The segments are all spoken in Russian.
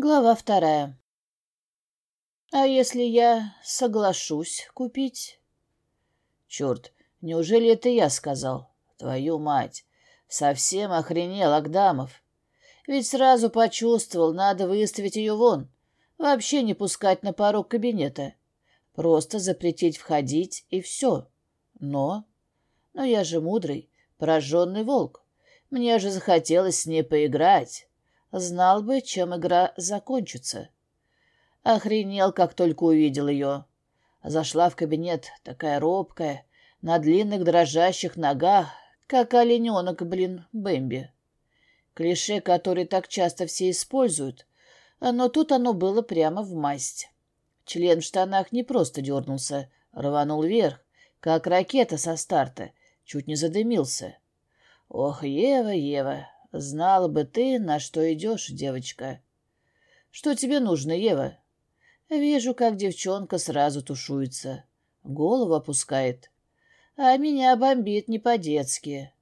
Глава вторая. А если я соглашусь купить? Черт, неужели это я сказал? Твою мать! Совсем охренел Агдамов. Ведь сразу почувствовал, надо выставить ее вон. Вообще не пускать на порог кабинета. Просто запретить входить и все. Но... Но я же мудрый, пораженный волк. Мне же захотелось с ней поиграть. Знал бы, чем игра закончится. Охренел, как только увидел ее. Зашла в кабинет, такая робкая, на длинных дрожащих ногах, как олененок, блин, Бэмби. Клише, которое так часто все используют, но тут оно было прямо в масть. Член в штанах не просто дернулся, рванул вверх, как ракета со старта, чуть не задымился. Ох, Ева, Ева, Знала бы ты, на что идешь, девочка. Что тебе нужно, Ева? Вижу, как девчонка сразу тушуется. Голову опускает. А меня бомбит не по-детски.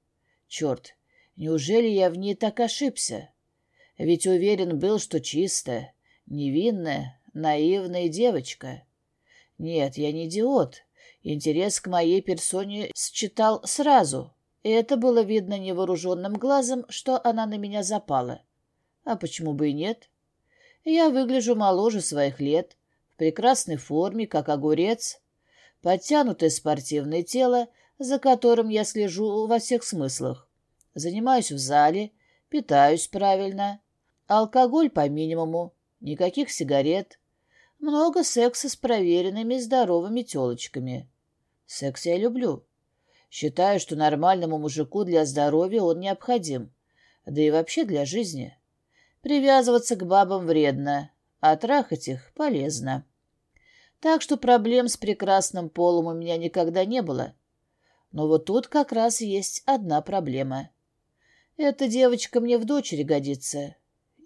Черт, неужели я в ней так ошибся? Ведь уверен был, что чистая, невинная, наивная девочка. Нет, я не идиот. Интерес к моей персоне считал сразу — и это было видно невооруженным глазом, что она на меня запала. А почему бы и нет? Я выгляжу моложе своих лет, в прекрасной форме, как огурец, подтянутое спортивное тело, за которым я слежу во всех смыслах. Занимаюсь в зале, питаюсь правильно, алкоголь по минимуму, никаких сигарет, много секса с проверенными здоровыми телочками. Секс я люблю. Считаю, что нормальному мужику для здоровья он необходим, да и вообще для жизни. Привязываться к бабам вредно, а трахать их полезно. Так что проблем с прекрасным полом у меня никогда не было. Но вот тут как раз есть одна проблема. Эта девочка мне в дочери годится.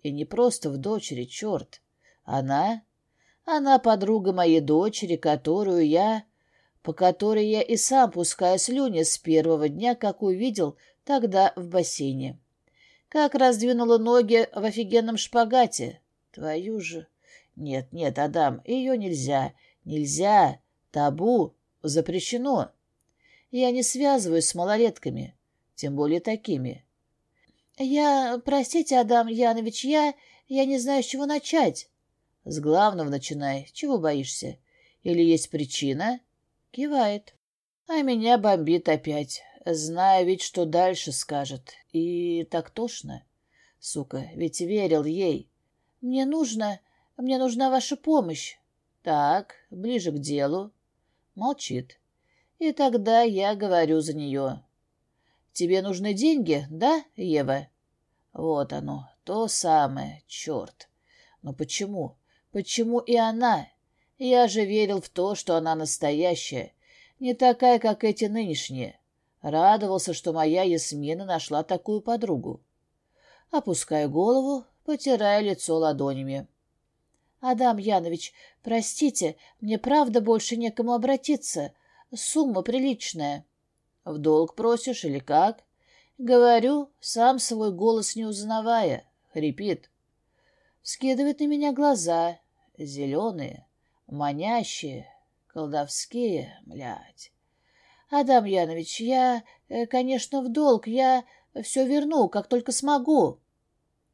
И не просто в дочери, черт. Она... Она подруга моей дочери, которую я по которой я и сам пускаю слюни с первого дня, как увидел тогда в бассейне. Как раздвинула ноги в офигенном шпагате. Твою же... Нет, нет, Адам, ее нельзя. Нельзя. Табу. Запрещено. Я не связываюсь с малолетками, тем более такими. Я... Простите, Адам Янович, я... Я не знаю, с чего начать. С главного начинай. Чего боишься? Или есть причина? Кивает. А меня бомбит опять, зная ведь, что дальше скажет. И так тошно. Сука, ведь верил ей. Мне нужно... Мне нужна ваша помощь. Так, ближе к делу. Молчит. И тогда я говорю за нее. Тебе нужны деньги, да, Ева? Вот оно, то самое, черт. Но почему? Почему и она? Я же верил в то, что она настоящая, не такая, как эти нынешние. Радовался, что моя Ясмина нашла такую подругу. Опускаю голову, потирая лицо ладонями. «Адам Янович, простите, мне правда больше некому обратиться. Сумма приличная». «В долг просишь или как?» «Говорю, сам свой голос не узнавая. Хрипит». Скидывает на меня глаза, зеленые, манящие, колдовские, блядь. Адам Янович, я, э, конечно, в долг, я все верну, как только смогу.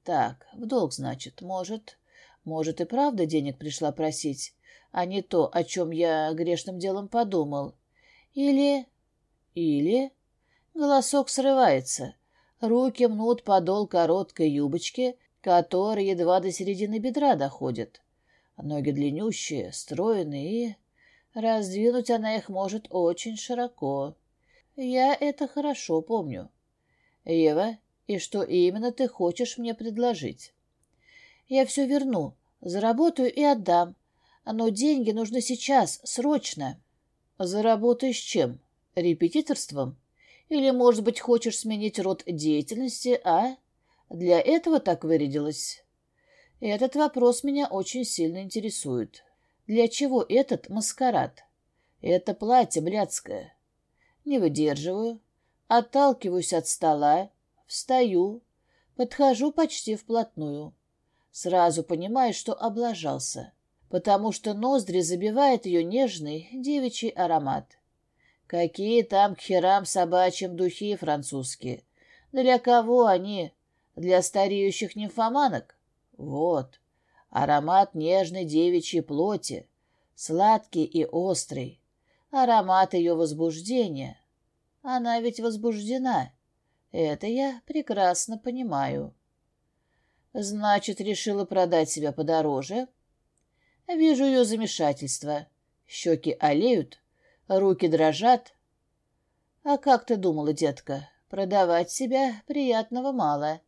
Так, в долг, значит, может, может и правда денег пришла просить, а не то, о чем я грешным делом подумал. Или... Или... Голосок срывается. Руки мнут подол короткой юбочки, которая едва до середины бедра доходит. Ноги длиннющие, стройные, и раздвинуть она их может очень широко. Я это хорошо помню. Ева, и что именно ты хочешь мне предложить? Я все верну, заработаю и отдам. Но деньги нужны сейчас, срочно. Заработаешь чем? Репетиторством? Или, может быть, хочешь сменить род деятельности, а? Для этого так вырядилась? Этот вопрос меня очень сильно интересует. Для чего этот маскарад? Это платье блядское. Не выдерживаю, отталкиваюсь от стола, встаю, подхожу почти вплотную. Сразу понимает, что облажался, потому что ноздри забивает ее нежный девичий аромат. Какие там к херам собачьим духи французские? Для кого они? Для стареющих нимфоманок? Вот, аромат нежной девичьей плоти, сладкий и острый, аромат ее возбуждения. Она ведь возбуждена. Это я прекрасно понимаю. Значит, решила продать себя подороже? Вижу ее замешательство. Щеки олеют, руки дрожат. А как ты думала, детка, продавать себя приятного мало?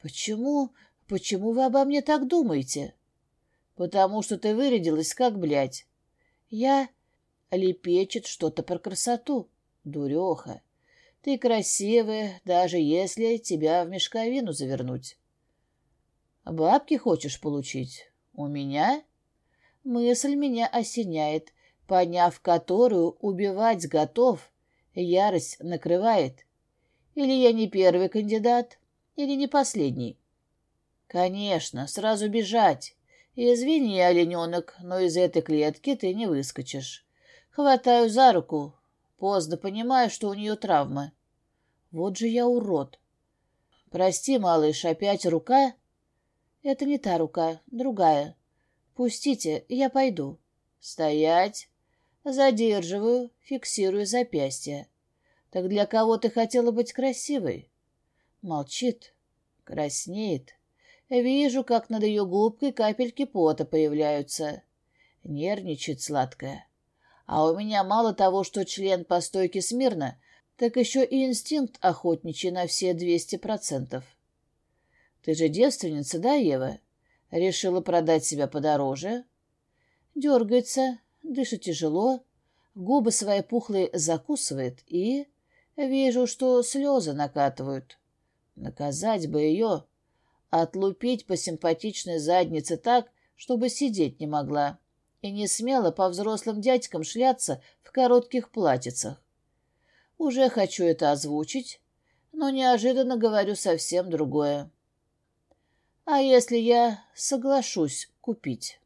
Почему, почему вы обо мне так думаете? Потому что ты вырядилась как блядь. Я... Лепечет что-то про красоту. Дуреха. Ты красивая, даже если тебя в мешковину завернуть. Бабки хочешь получить? У меня? Мысль меня осеняет, поняв которую убивать готов, ярость накрывает. Или я не первый кандидат, или не последний. Конечно, сразу бежать. Извини, олененок, но из этой клетки ты не выскочишь. Хватаю за руку. Поздно понимаю, что у нее травма. Вот же я урод. Прости, малыш, опять рука? Это не та рука, другая. Пустите, я пойду. Стоять. Задерживаю, фиксирую запястье. Так для кого ты хотела быть красивой? Молчит, краснеет. Вижу, как над ее губкой капельки пота появляются. Нервничает сладкая. А у меня мало того, что член по стойке смирно, так еще и инстинкт охотничий на все двести процентов. Ты же девственница, да, Ева? Решила продать себя подороже? Дергается, дышит тяжело, губы свои пухлые закусывает и... Вижу, что слезы накатывают. Наказать бы ее, отлупить по симпатичной заднице так, чтобы сидеть не могла, и не смело по взрослым дядькам шляться в коротких платьицах. Уже хочу это озвучить, но неожиданно говорю совсем другое. А если я соглашусь купить?